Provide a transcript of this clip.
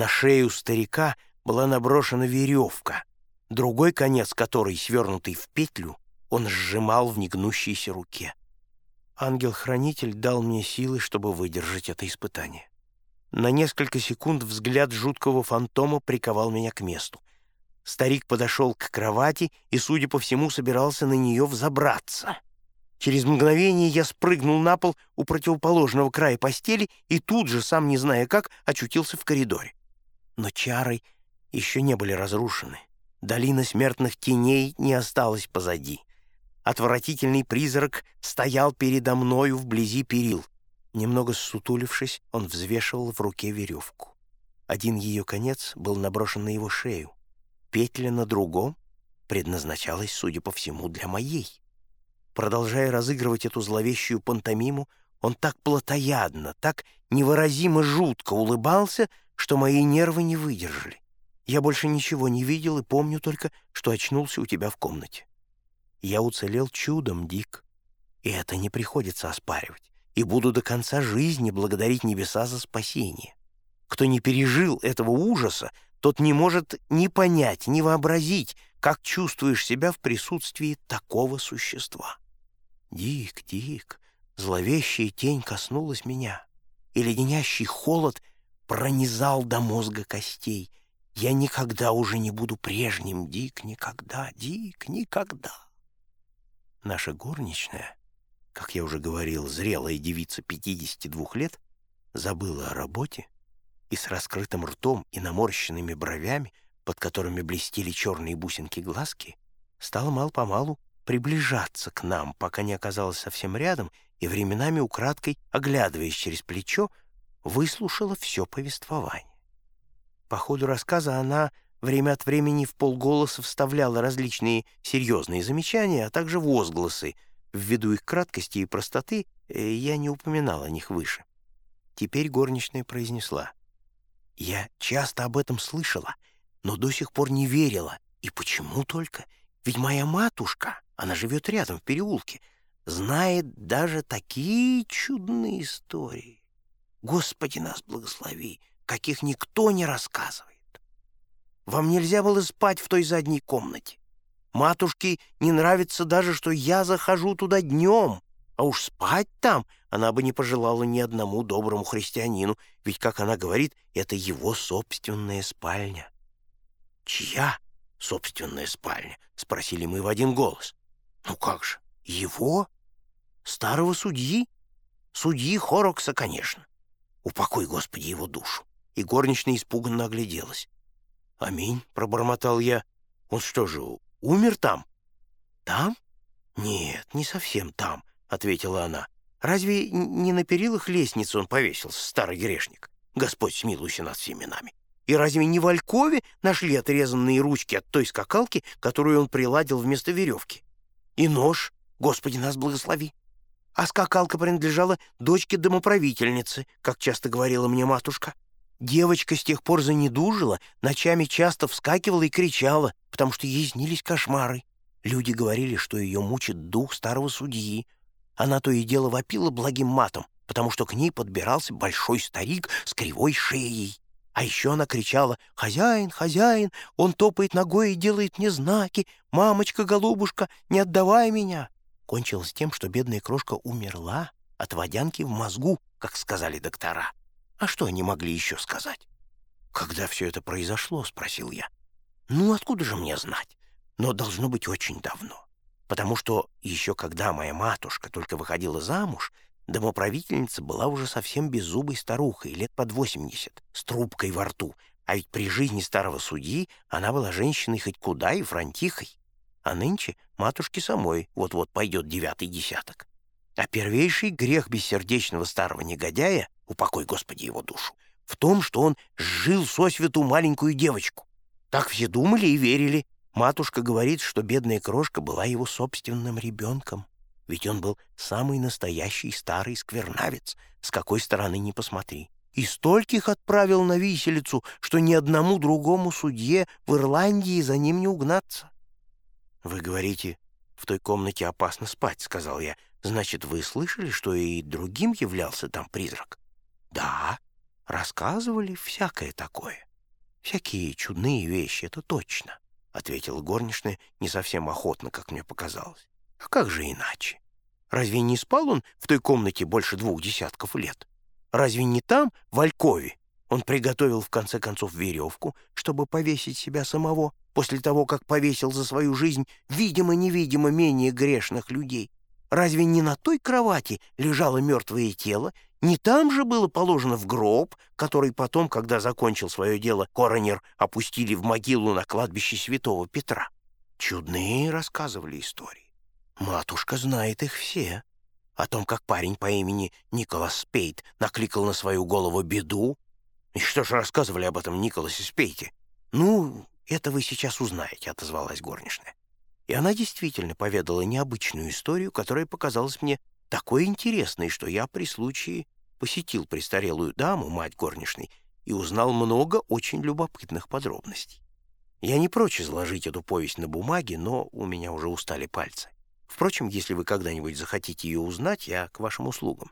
На шею старика была наброшена веревка, другой конец которой, свернутый в петлю, он сжимал в негнущейся руке. Ангел-хранитель дал мне силы, чтобы выдержать это испытание. На несколько секунд взгляд жуткого фантома приковал меня к месту. Старик подошел к кровати и, судя по всему, собирался на нее взобраться. Через мгновение я спрыгнул на пол у противоположного края постели и тут же, сам не зная как, очутился в коридоре. Но чары еще не были разрушены. Долина смертных теней не осталась позади. Отвратительный призрак стоял передо мною вблизи перил. Немного ссутулившись, он взвешивал в руке веревку. Один ее конец был наброшен на его шею. Петля на другом предназначалась, судя по всему, для моей. Продолжая разыгрывать эту зловещую пантомиму, он так плотоядно, так невыразимо жутко улыбался, что мои нервы не выдержали. Я больше ничего не видел и помню только, что очнулся у тебя в комнате. Я уцелел чудом, Дик, и это не приходится оспаривать, и буду до конца жизни благодарить небеса за спасение. Кто не пережил этого ужаса, тот не может ни понять, ни вообразить, как чувствуешь себя в присутствии такого существа. Дик, Дик, зловещая тень коснулась меня, и леденящий холод пронизал до мозга костей. Я никогда уже не буду прежним, Дик, никогда, Дик, никогда. Наша горничная, как я уже говорил, зрелая девица 52 лет, забыла о работе и с раскрытым ртом и наморщенными бровями, под которыми блестели черные бусинки глазки, стала мал-помалу приближаться к нам, пока не оказалась совсем рядом, и временами украдкой, оглядываясь через плечо, выслушала все повествование. По ходу рассказа она время от времени в полголоса вставляла различные серьезные замечания, а также возгласы. Ввиду их краткости и простоты э, я не упоминал о них выше. Теперь горничная произнесла. «Я часто об этом слышала, но до сих пор не верила. И почему только? Ведь моя матушка...» Она живет рядом, в переулке. Знает даже такие чудные истории. Господи нас благослови, каких никто не рассказывает. Вам нельзя было спать в той задней комнате. Матушке не нравится даже, что я захожу туда днем, а уж спать там она бы не пожелала ни одному доброму христианину, ведь, как она говорит, это его собственная спальня. «Чья собственная спальня?» — спросили мы в один голос. Ну как же, его? Старого судьи? Судьи Хорокса, конечно. Упокой, Господи, его душу. И горничная испуганно огляделась. «Аминь», — пробормотал я. «Он что же, умер там?» «Там? Нет, не совсем там», — ответила она. «Разве не на перилах лестницы он повесился, старый грешник? Господь смилуйся над всеми нами. И разве не в Алькове нашли отрезанные ручки от той скакалки, которую он приладил вместо веревки? и нож, Господи нас благослови. А скакалка принадлежала дочке домоправительницы, как часто говорила мне матушка. Девочка с тех пор занедужила, ночами часто вскакивала и кричала, потому что ей снились кошмары. Люди говорили, что ее мучит дух старого судьи. Она то и дело вопила благим матом, потому что к ней подбирался большой старик с кривой шеей. А еще она кричала «Хозяин, хозяин, он топает ногой и делает мне знаки! Мамочка, голубушка, не отдавай меня!» Кончилось тем, что бедная крошка умерла от водянки в мозгу, как сказали доктора. А что они могли еще сказать? «Когда все это произошло?» — спросил я. «Ну, откуда же мне знать? Но должно быть очень давно. Потому что еще когда моя матушка только выходила замуж, Домоправительница была уже совсем беззубой старухой, лет под восемьдесят, с трубкой во рту, а ведь при жизни старого судьи она была женщиной хоть куда и фронтихой. А нынче матушке самой вот-вот пойдет девятый десяток. А первейший грех бессердечного старого негодяя, упокой Господи его душу, в том, что он сжил сосвету маленькую девочку. Так все думали и верили. Матушка говорит, что бедная крошка была его собственным ребенком ведь он был самый настоящий старый сквернавец, с какой стороны ни посмотри. И стольких отправил на виселицу, что ни одному другому судье в Ирландии за ним не угнаться. «Вы говорите, в той комнате опасно спать», — сказал я. «Значит, вы слышали, что и другим являлся там призрак?» «Да, рассказывали всякое такое». «Всякие чудные вещи, это точно», — ответила горничная не совсем охотно, как мне показалось. «А как же иначе? Разве не спал он в той комнате больше двух десятков лет? Разве не там, в Алькове, он приготовил в конце концов веревку, чтобы повесить себя самого, после того, как повесил за свою жизнь видимо-невидимо менее грешных людей? Разве не на той кровати лежало мертвое тело, не там же было положено в гроб, который потом, когда закончил свое дело, коронер опустили в могилу на кладбище святого Петра? Чудные рассказывали истории. Матушка знает их все. О том, как парень по имени Николас Спейт накликал на свою голову беду. И что же рассказывали об этом Николасе Спейте? Ну, это вы сейчас узнаете, отозвалась горничная. И она действительно поведала необычную историю, которая показалась мне такой интересной, что я при случае посетил престарелую даму, мать горничной, и узнал много очень любопытных подробностей. Я не прочь изложить эту повесть на бумаге, но у меня уже устали пальцы. Впрочем, если вы когда-нибудь захотите ее узнать, я к вашим услугам.